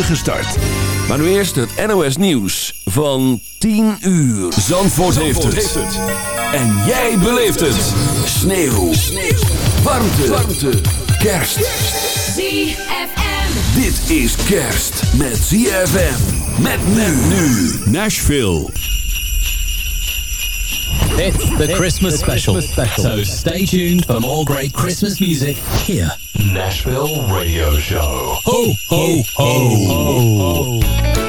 start. Maar nu eerst het NOS Nieuws van 10 uur. Zandvoort, heeft, het. En jij beleeft het. Sneeuw. Sneeuw. Warmte. Warmte. Kerst. ZFM. Dit is kerst met ZFM. Met men nu. Nashville. It's the Christmas special. So stay tuned for more great Christmas music here. Nashville Radio Show. Ho, ho, ho. ho, ho.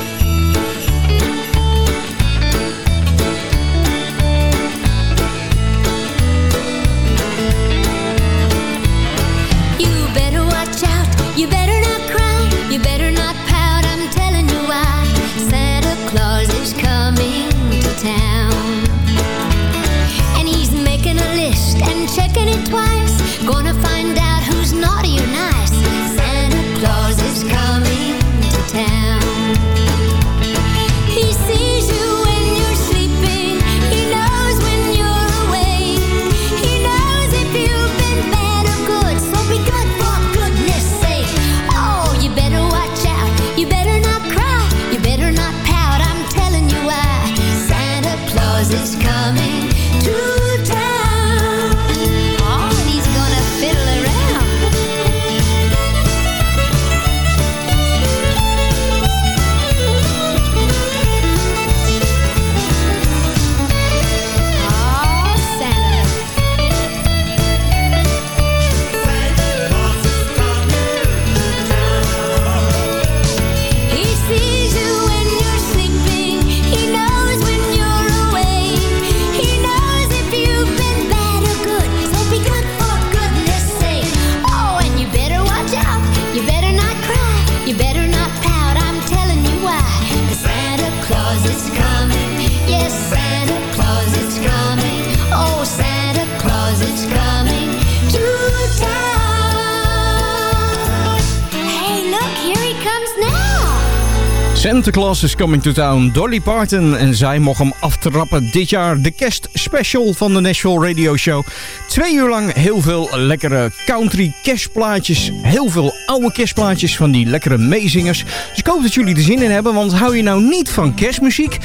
Santa Claus is Coming to Town, Dolly Parton. En zij mocht hem aftrappen dit jaar. De kerstspecial van de Nashville Radio Show. Twee uur lang heel veel lekkere country kerstplaatjes. Heel veel oude kerstplaatjes van die lekkere meezingers. Dus ik hoop dat jullie er zin in hebben. Want hou je nou niet van kerstmuziek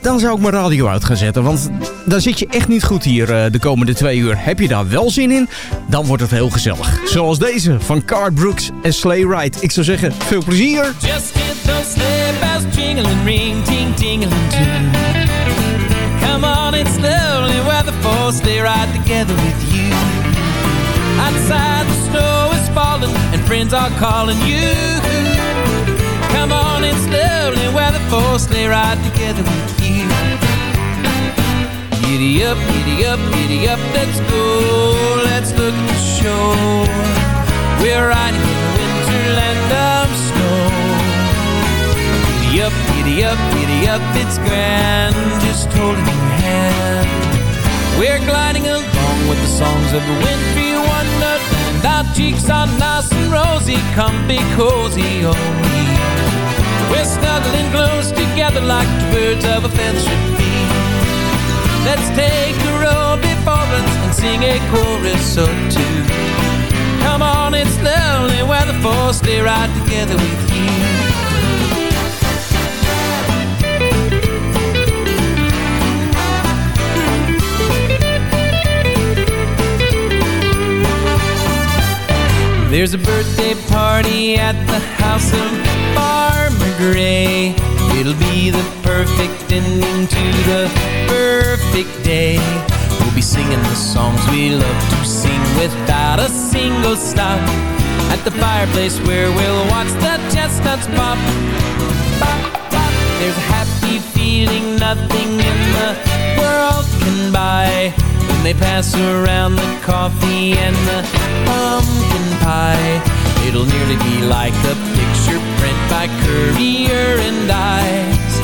dan zou ik mijn radio uit gaan zetten. Want dan zit je echt niet goed hier uh, de komende twee uur. Heb je daar wel zin in? Dan wordt het heel gezellig. Zoals deze van Card Brooks en Sleigh Ride. Ik zou zeggen, veel plezier. Bells jingling, ring, ting, tingling too. Come on, it's lovely weather for sleigh ride together with you. Outside the snow is falling and friends are calling you. Come on, it's lovely weather for sleigh ride together with you. Giddy up, giddy up, giddy up, let's go. Let's look at the show. We're riding in the winterland of snow. Giddy up, giddy up, giddy up, it's grand. Just holding your hand. We're gliding along with the songs of the wintry wonderland. Our cheeks are nice and rosy, come be cozy, oh we. We're snuggling close together like two birds of a feather should be. Let's take a row before us and sing a chorus or two. Come on, it's lonely weather for stay right together with you. There's a birthday party at the house of Farmer Gray. It'll be the perfect ending to the perfect day. We'll be singing the songs we love to sing without a single stop. At the fireplace where we'll watch the chestnuts pop. pop, pop. There's a happy feeling nothing in the world can buy. They pass around the coffee and the pumpkin pie. It'll nearly be like a picture print by Currier and Ives.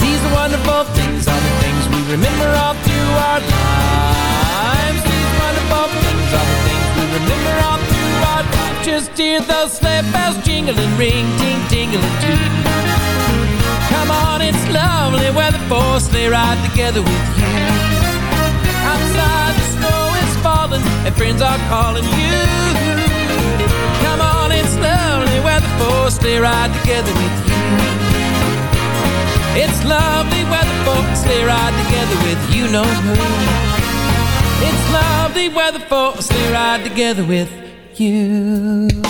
These wonderful things are the things we remember all through our lives. These wonderful things are the things we remember all through our lives. Just hear those sleigh bells jingling, ring, ting, tingling too. Come on, it's lovely weather for sleigh ride together with you. Outside the snow is falling and friends are calling you. Come on, it's lovely for a sleigh ride together with you. It's lovely weather for a sleigh ride together with you know who. It's lovely weather for a sleigh ride together with you.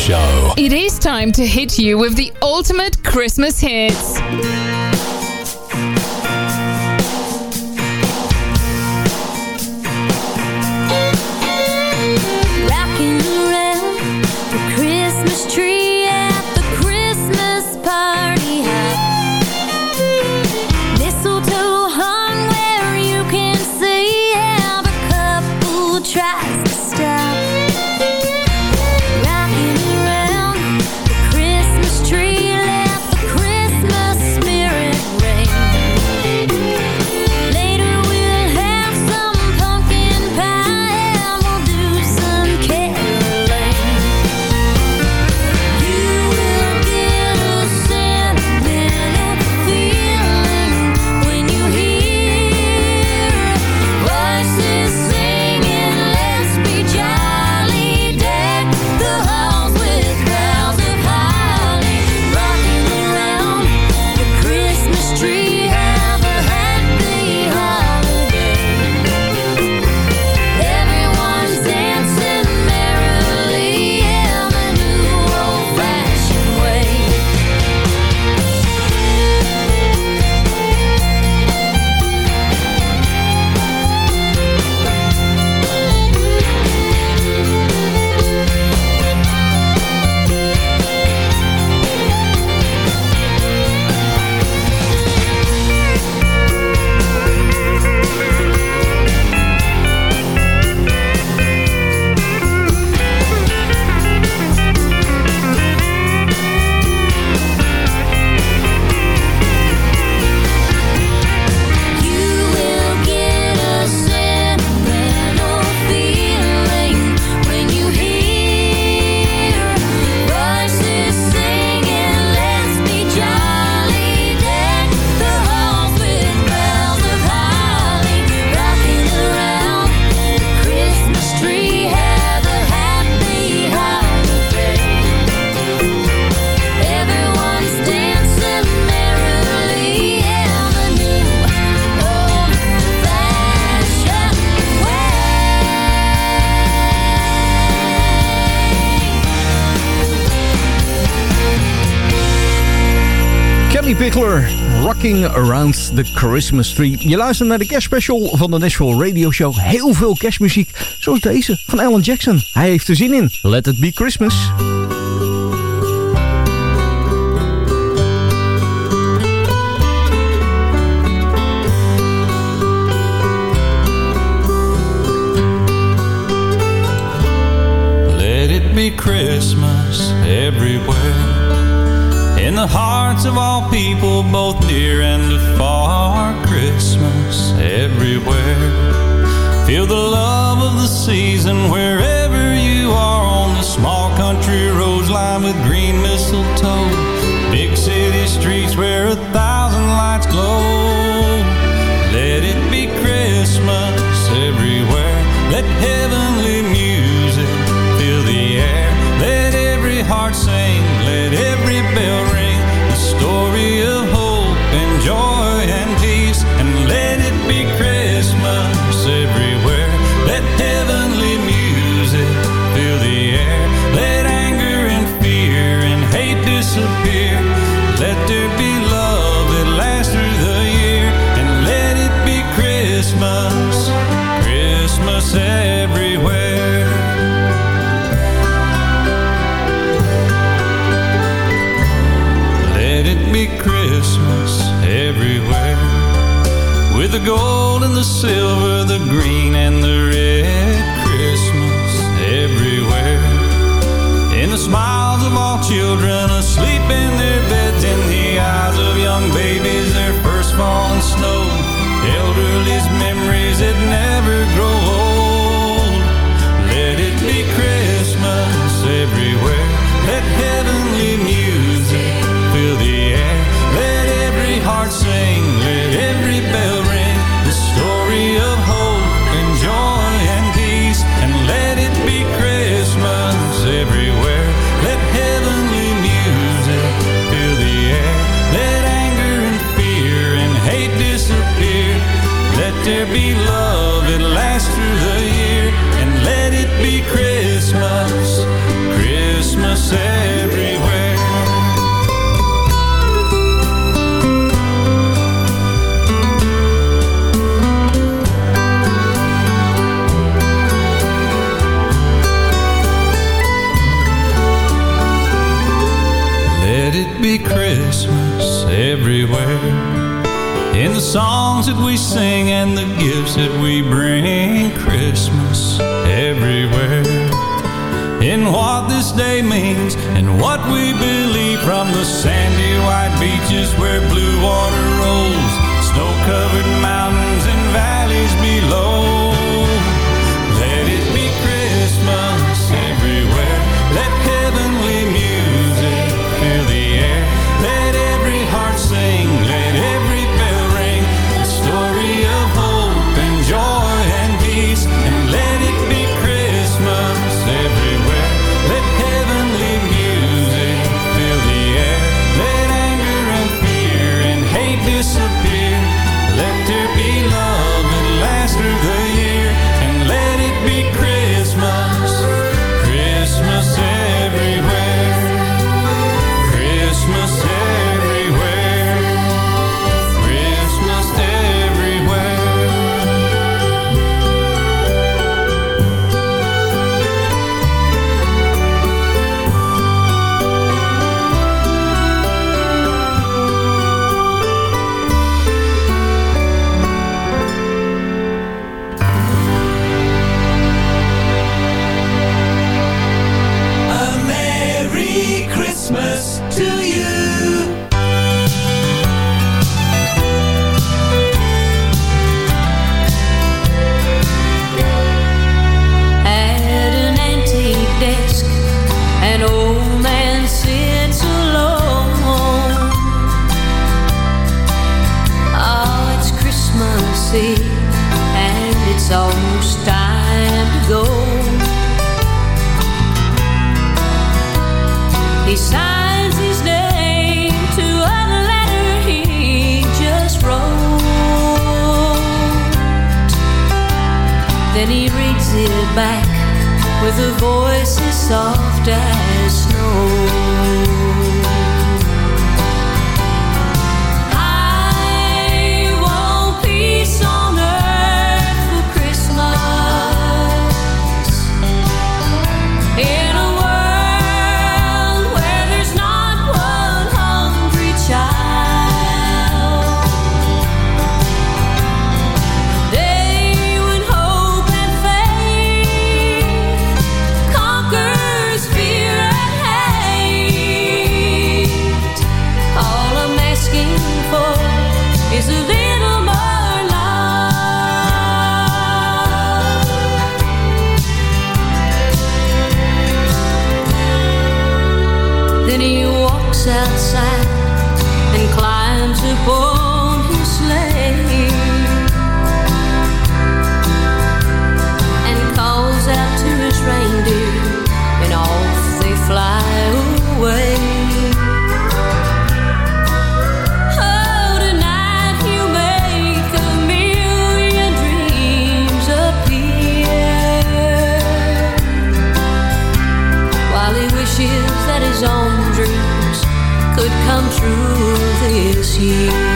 Show. It is time to hit you with the ultimate Christmas hits. Around the Christmas Tree. Je luistert naar de kerstspecial van de Nashville Radio Show. Heel veel kerstmuziek, zoals deze van Alan Jackson. Hij heeft er zin in. Let it be Christmas. Let it be Christmas everywhere the hearts of all people, both near and afar. Christmas everywhere. Feel the love of the season wherever you are on the small country roads lined with green mistletoe. Big city streets where a thousand lights glow. Let it be Christmas everywhere. Let heavenly gold and the silver. be Christmas everywhere. In the songs that we sing and the gifts that we bring, Christmas everywhere. In what this day means and what we believe from the sandy white beaches where blue water rolls, snow covered mountains and it's almost time to go. He signs his name to a letter he just wrote. Then he reads it back with a voice as soft as snow. through this year.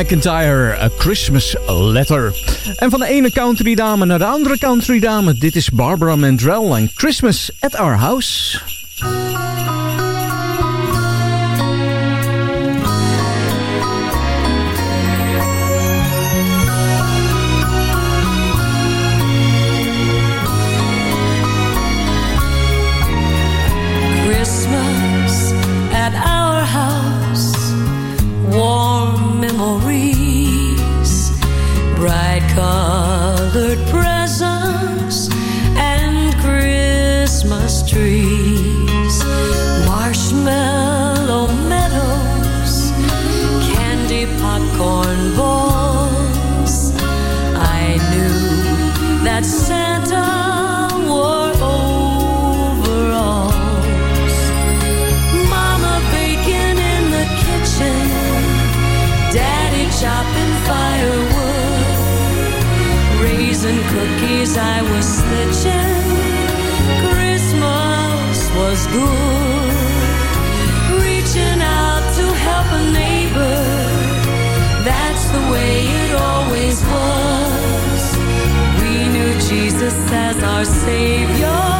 McIntyre, A Christmas Letter. En van de ene country dame naar de andere country dame. Dit is Barbara Mandrell en Christmas at Our House. Cookies I was snitching. Christmas was good, reaching out to help a neighbor. That's the way it always was. We knew Jesus as our Savior.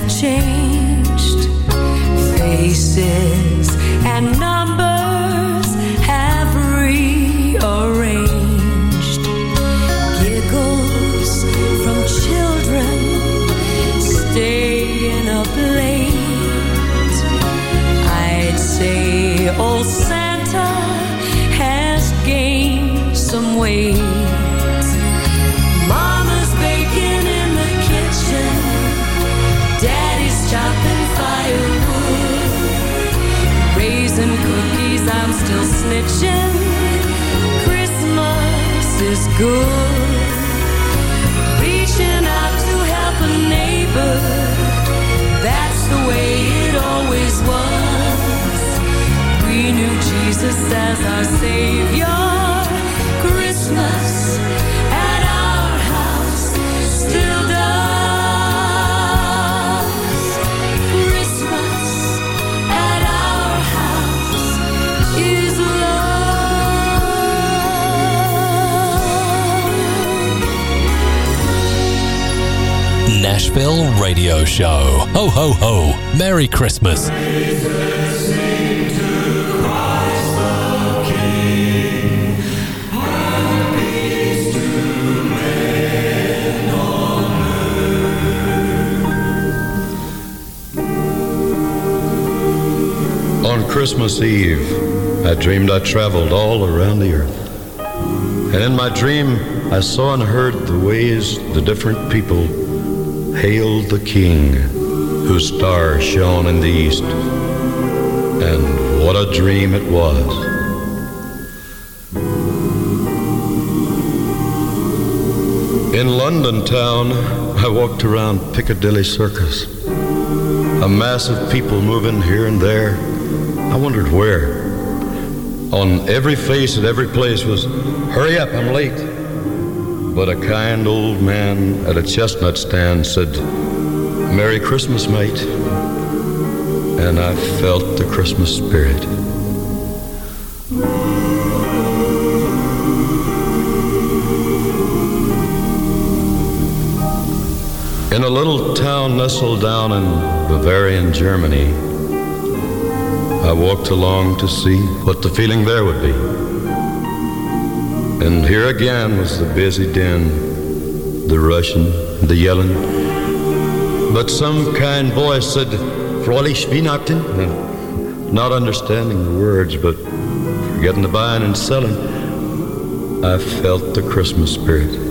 Have changed. Faces Jesus as our Savior. Nashville Radio Show. Ho, ho, ho. Merry Christmas. On Christmas Eve, I dreamed I traveled all around the earth. And in my dream, I saw and heard the ways the different people hailed the King, whose star shone in the east. And what a dream it was. In London town, I walked around Piccadilly Circus. A mass of people moving here and there. I wondered where. On every face at every place was, hurry up, I'm late. But a kind old man at a chestnut stand said, Merry Christmas, mate. And I felt the Christmas spirit. In a little town nestled down in Bavarian Germany, I walked along to see what the feeling there would be. And here again was the busy din, the rushing, the yelling. But some kind voice said, Fröhliche Weihnachten, not understanding the words, but forgetting the buying and selling, I felt the Christmas spirit.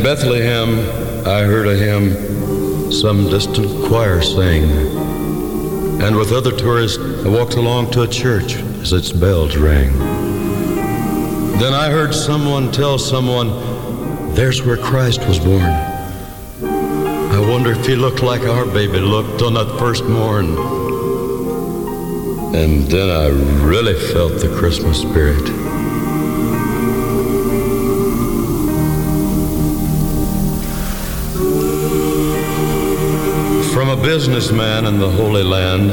In Bethlehem, I heard a hymn some distant choir sang. And with other tourists, I walked along to a church as its bells rang. Then I heard someone tell someone, there's where Christ was born. I wonder if he looked like our baby looked on that first morn. And then I really felt the Christmas spirit. Businessman in the Holy Land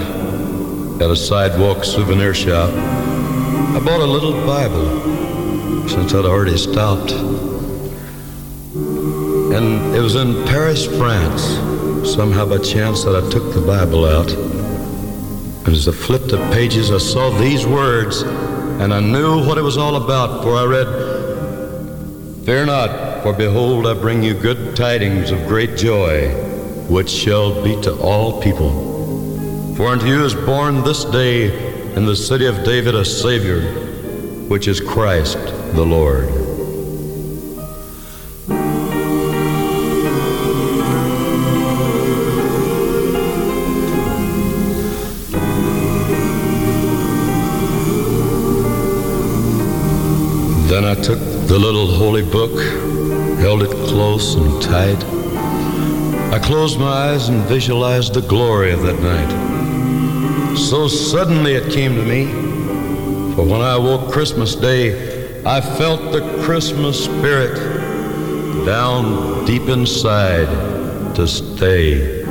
at a sidewalk souvenir shop, I bought a little Bible since I'd already stopped. And it was in Paris, France, somehow by chance that I took the Bible out. And as I flipped the pages, I saw these words, and I knew what it was all about, for I read, Fear not, for behold, I bring you good tidings of great joy, which shall be to all people. For unto you is born this day in the city of David a Savior, which is Christ the Lord. Then I took the little holy book, held it close and tight. I closed my eyes and visualized the glory of that night. So suddenly it came to me, for when I woke Christmas Day, I felt the Christmas spirit down deep inside to stay.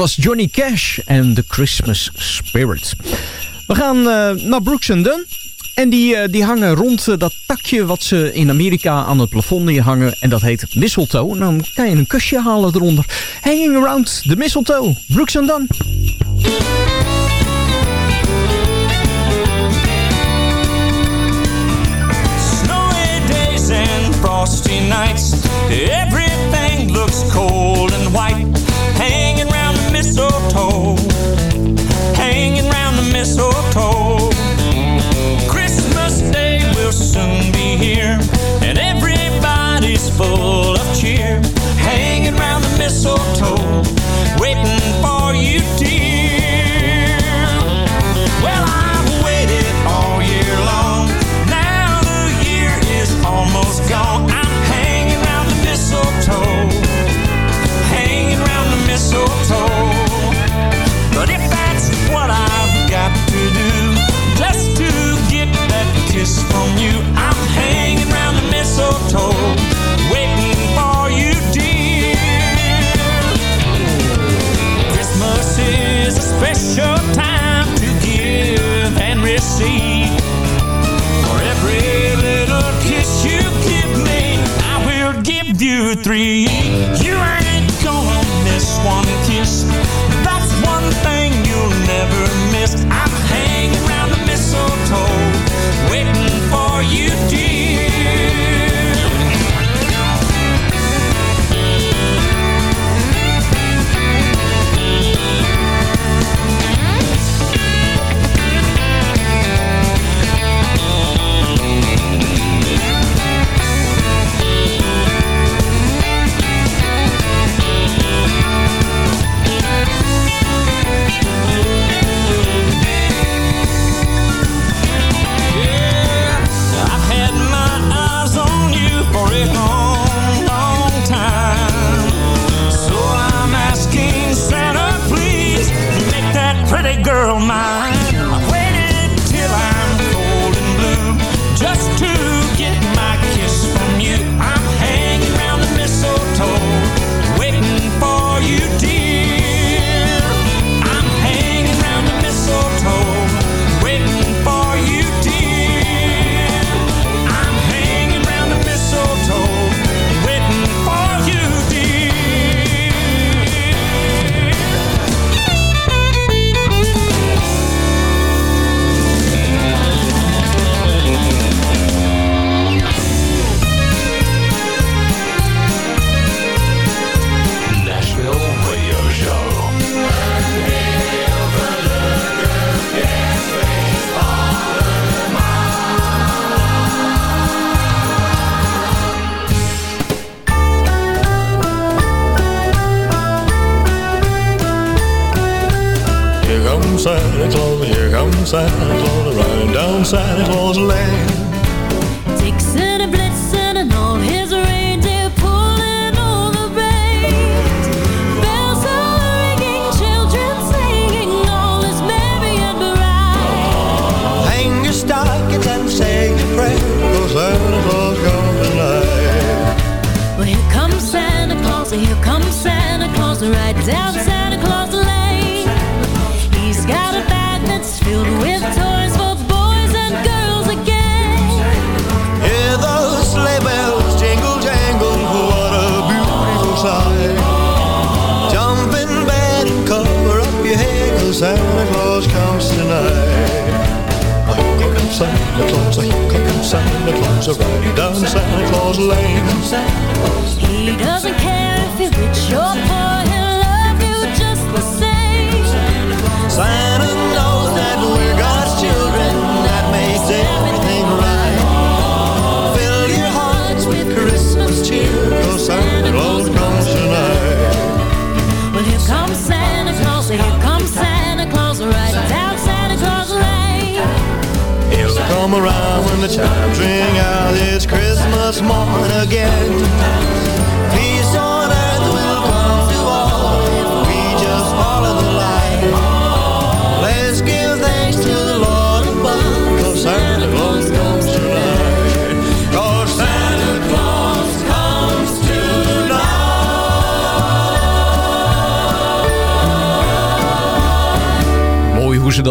Was Johnny Cash en The Christmas Spirit. We gaan uh, naar Brooks Dunn. En die, uh, die hangen rond uh, dat takje wat ze in Amerika aan het plafond neerhangen. En dat heet mistletoe. En dan kan je een kusje halen eronder. Hanging around the mistletoe. Brooks Dunn. Snowy days and frosty nights. Everything looks cold and white. The mistletoe.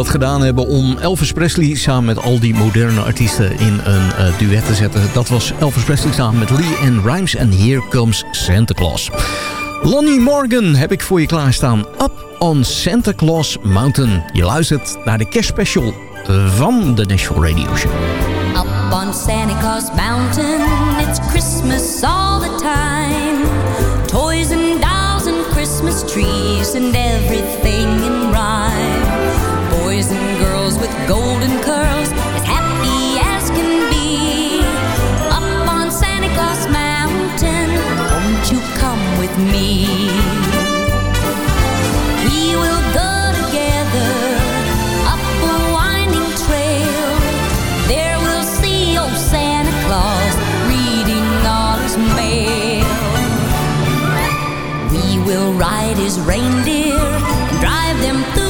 gedaan hebben om Elvis Presley samen met al die moderne artiesten in een eh, duet te zetten. Dat was Elvis Presley samen met Lee and Rhymes en Here Comes Santa Claus. Lonnie Morgan heb ik voor je klaarstaan. Up on Santa Claus Mountain. Je luistert naar de kerstspecial van de National Radio Show. Up on Santa Claus Mountain, it's Christmas all the time. Toys and dolls Christmas trees and everything golden curls, as happy as can be. Up on Santa Claus Mountain, won't you come with me? We will go together up winding trail. There we'll see old Santa Claus reading all his mail. We will ride his reindeer and drive them through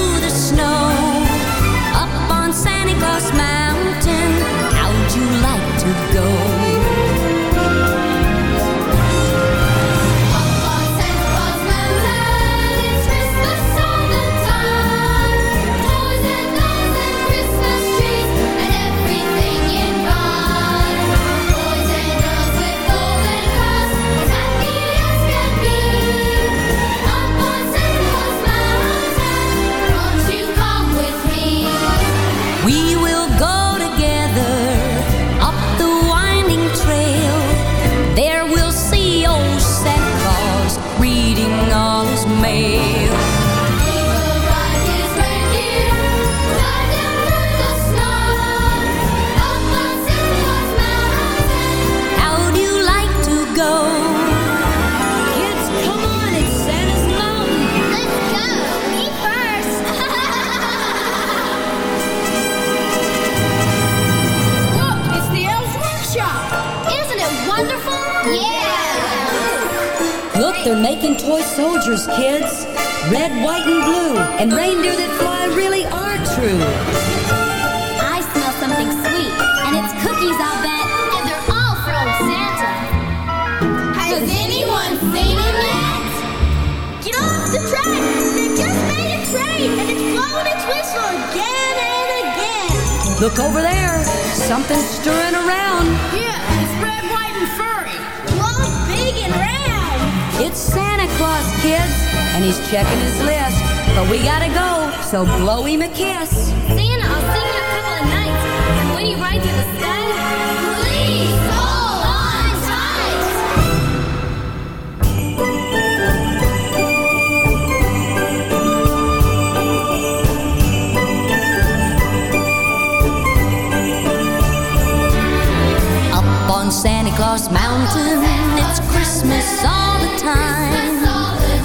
It's Christmas all the time.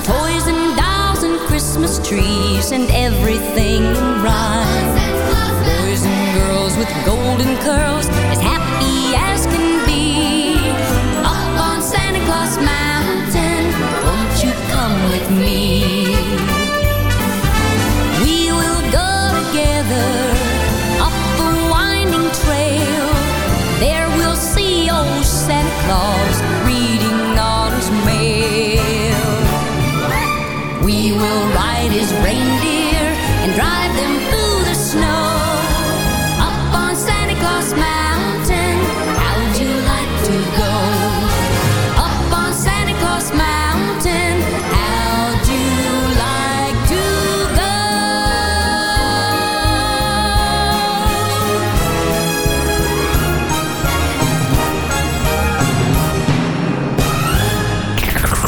Toys and dolls and Christmas trees and everything in rhyme.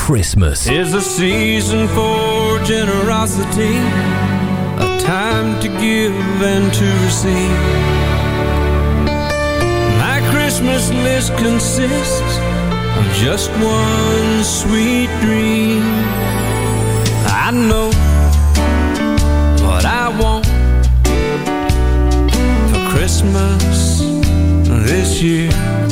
Christmas. Is a season for generosity, a time to give and to receive. My Christmas list consists of just one sweet dream. I know what I want for Christmas this year.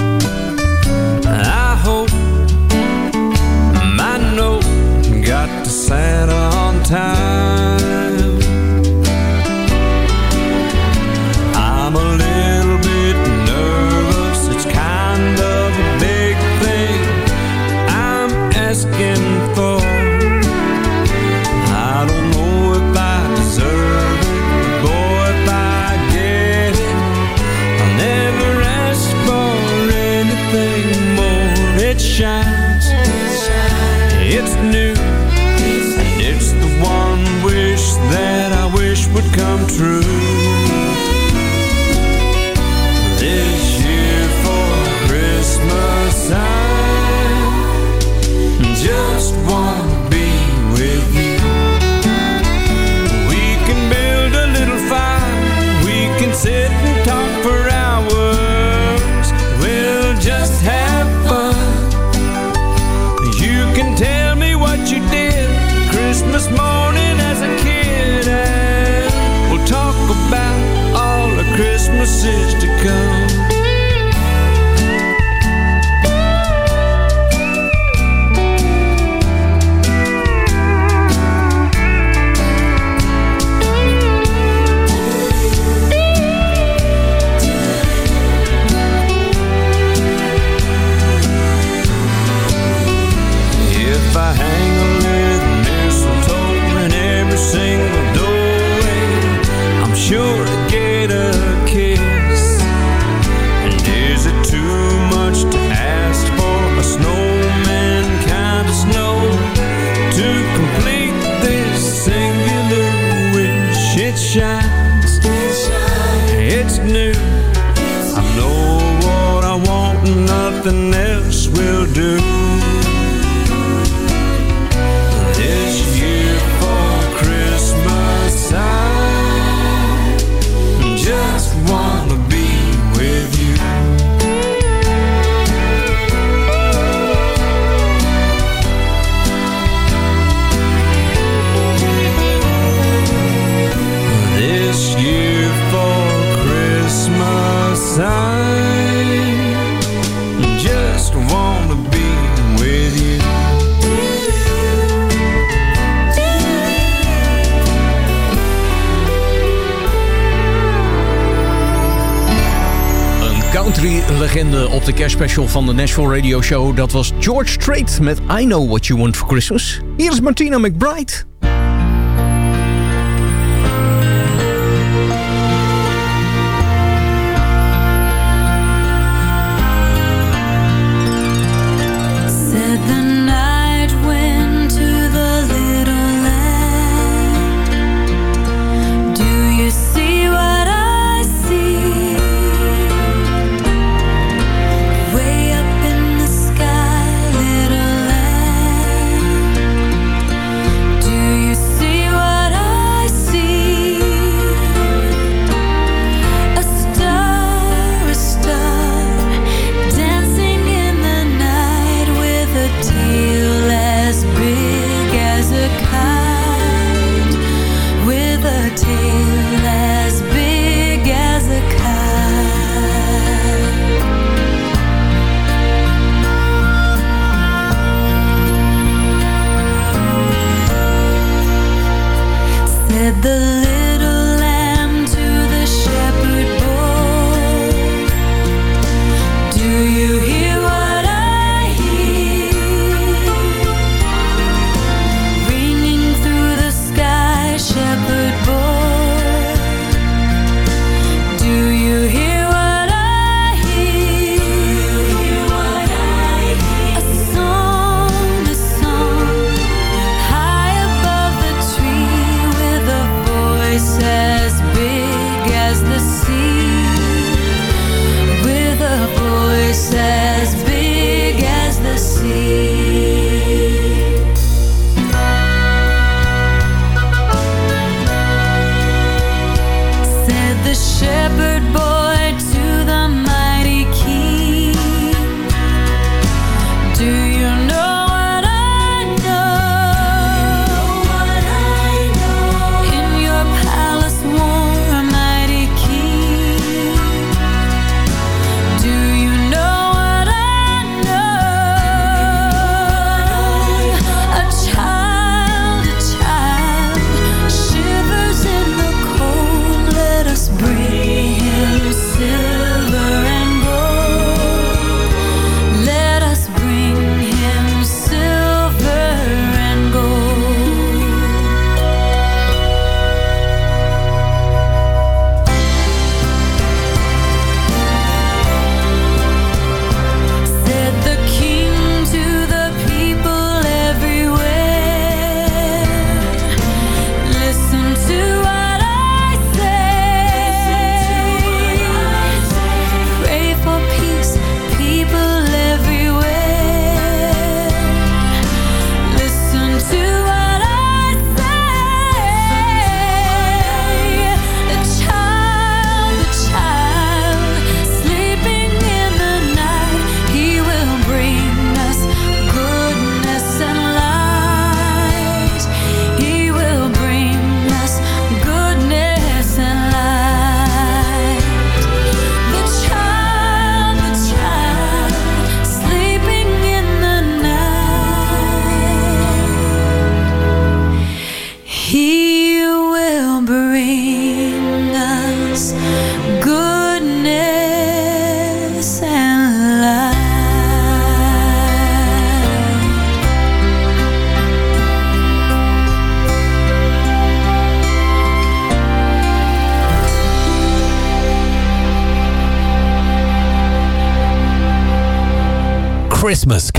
legende op de kerstspecial van de Nashville Radio Show. Dat was George Strait met I Know What You Want For Christmas. Hier is Martina McBride.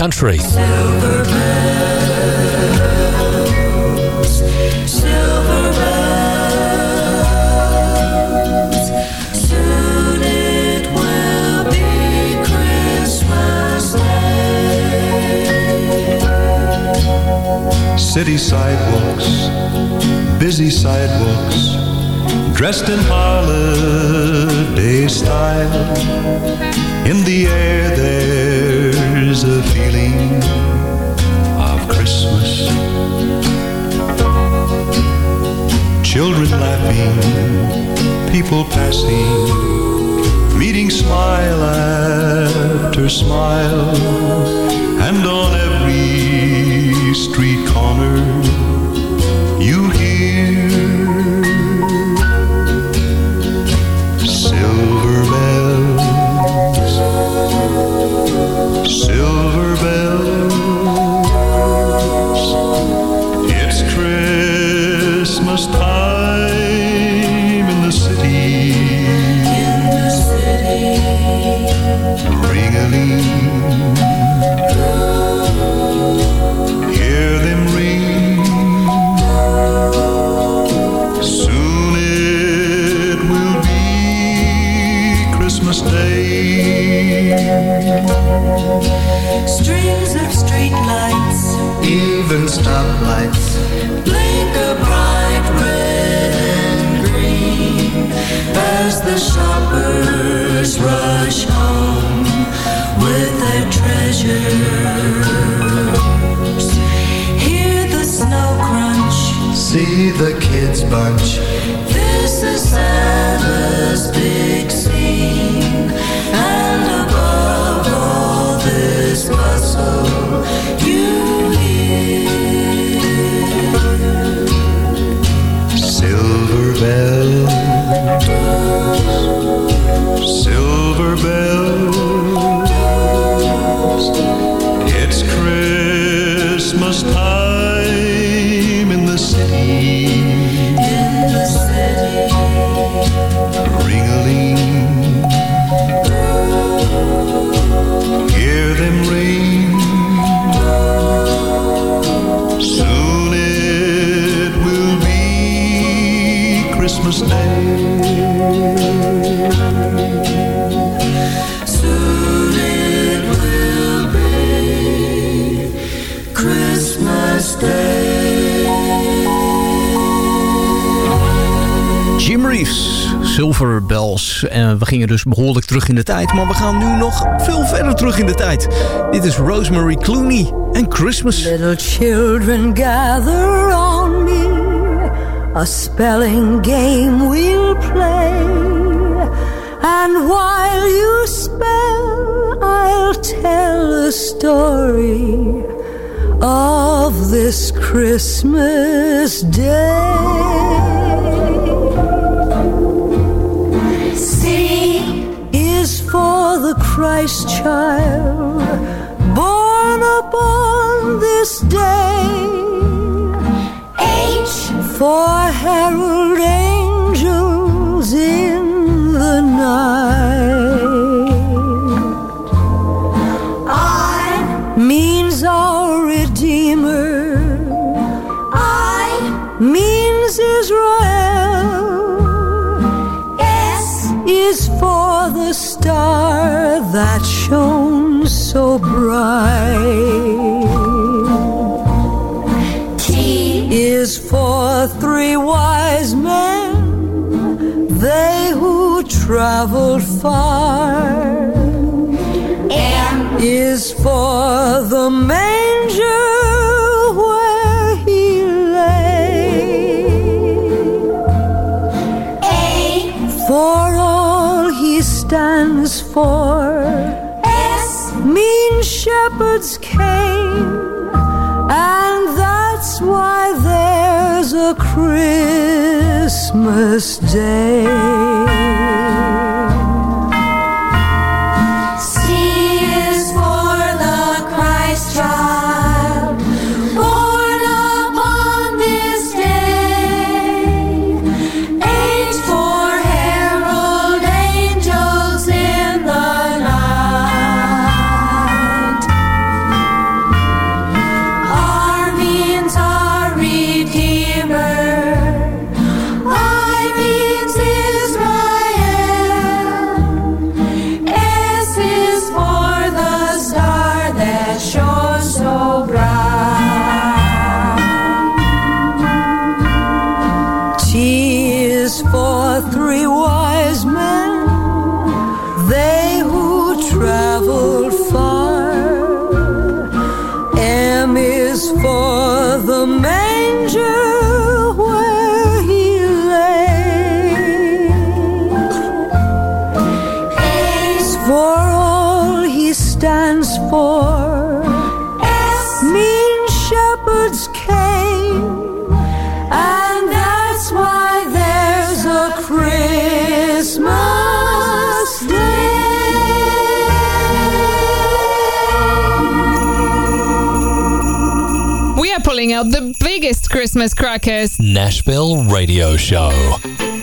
Day. City sidewalks, busy sidewalks, dressed in holiday style. In the air, laughing, people passing, meeting smile after smile, Reeves, Silver Bells. En we gingen dus behoorlijk terug in de tijd, maar we gaan nu nog veel verder terug in de tijd. Dit is Rosemary Clooney en Christmas. Little children gather on me, a spelling game we'll play. And while you spell, I'll tell a story of this Christmas day. The Christ child born upon this day. H for herald angels in the night. I means our Redeemer. I means Israel. S is for the star that shone so bright. T is for three wise men, they who traveled far. M is for the manger where he lay. A for all he stands for. And that's why there's a Christmas day. Christmas crackers. Nashville Radio Show.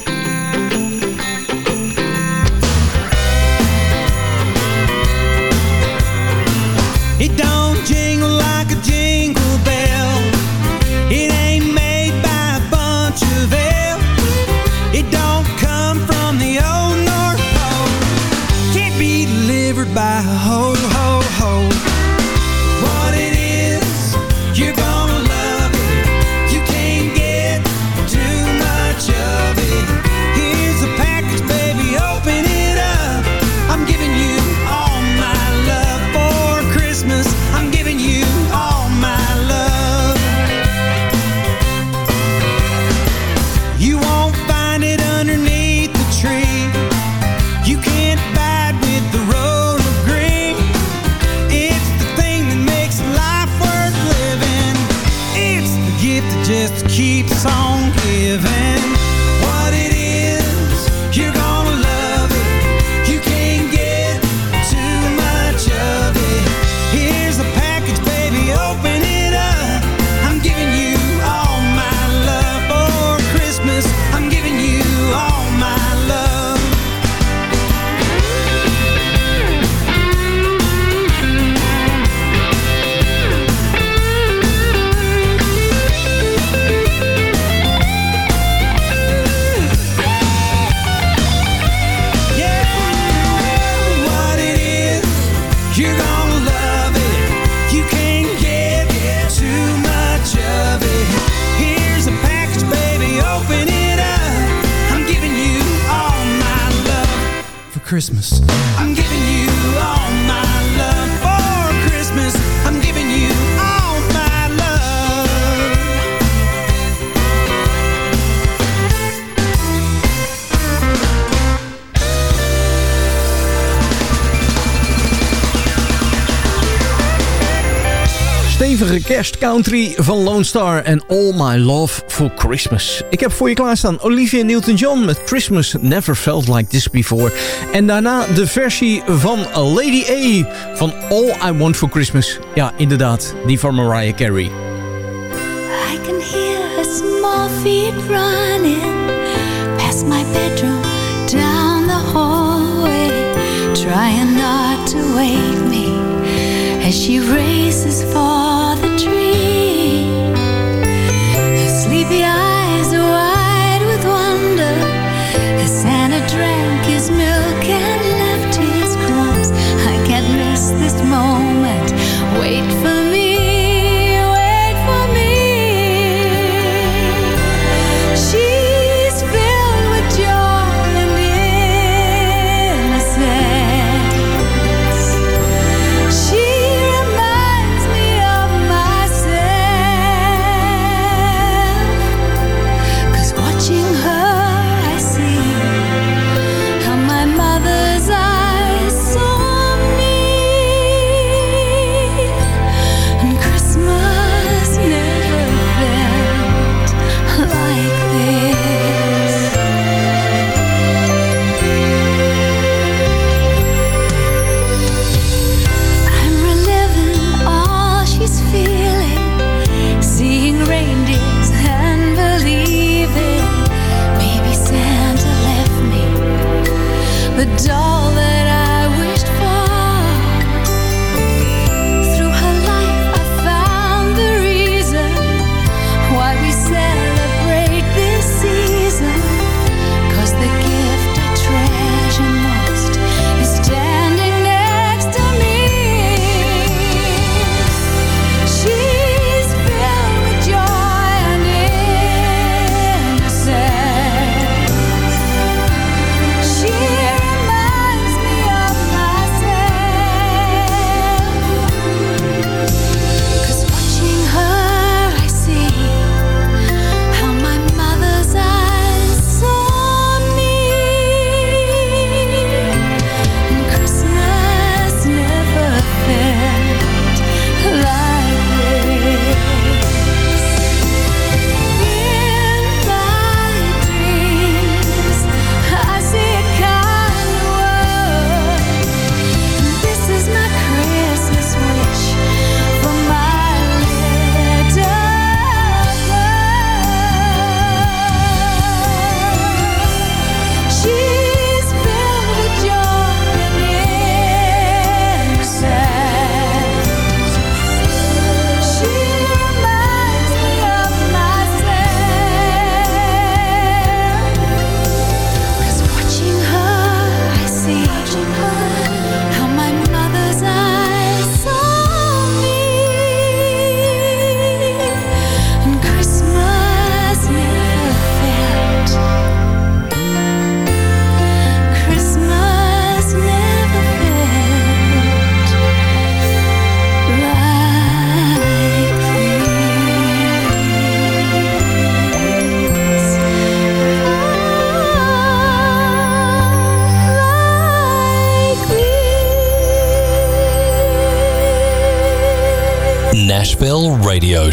country van Lone Star en All My Love for Christmas. Ik heb voor je klaarstaan Olivia Newton-John met Christmas Never Felt Like This Before. En daarna de versie van Lady A van All I Want for Christmas. Ja, inderdaad, die van Mariah Carey. I can hear small feet running Past my bedroom, down the hallway Trying not to wake me As she races for the tree The eyes wide with wonder. Santa drank his milk and left his crumbs I can't miss this moment. Wait for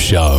Show.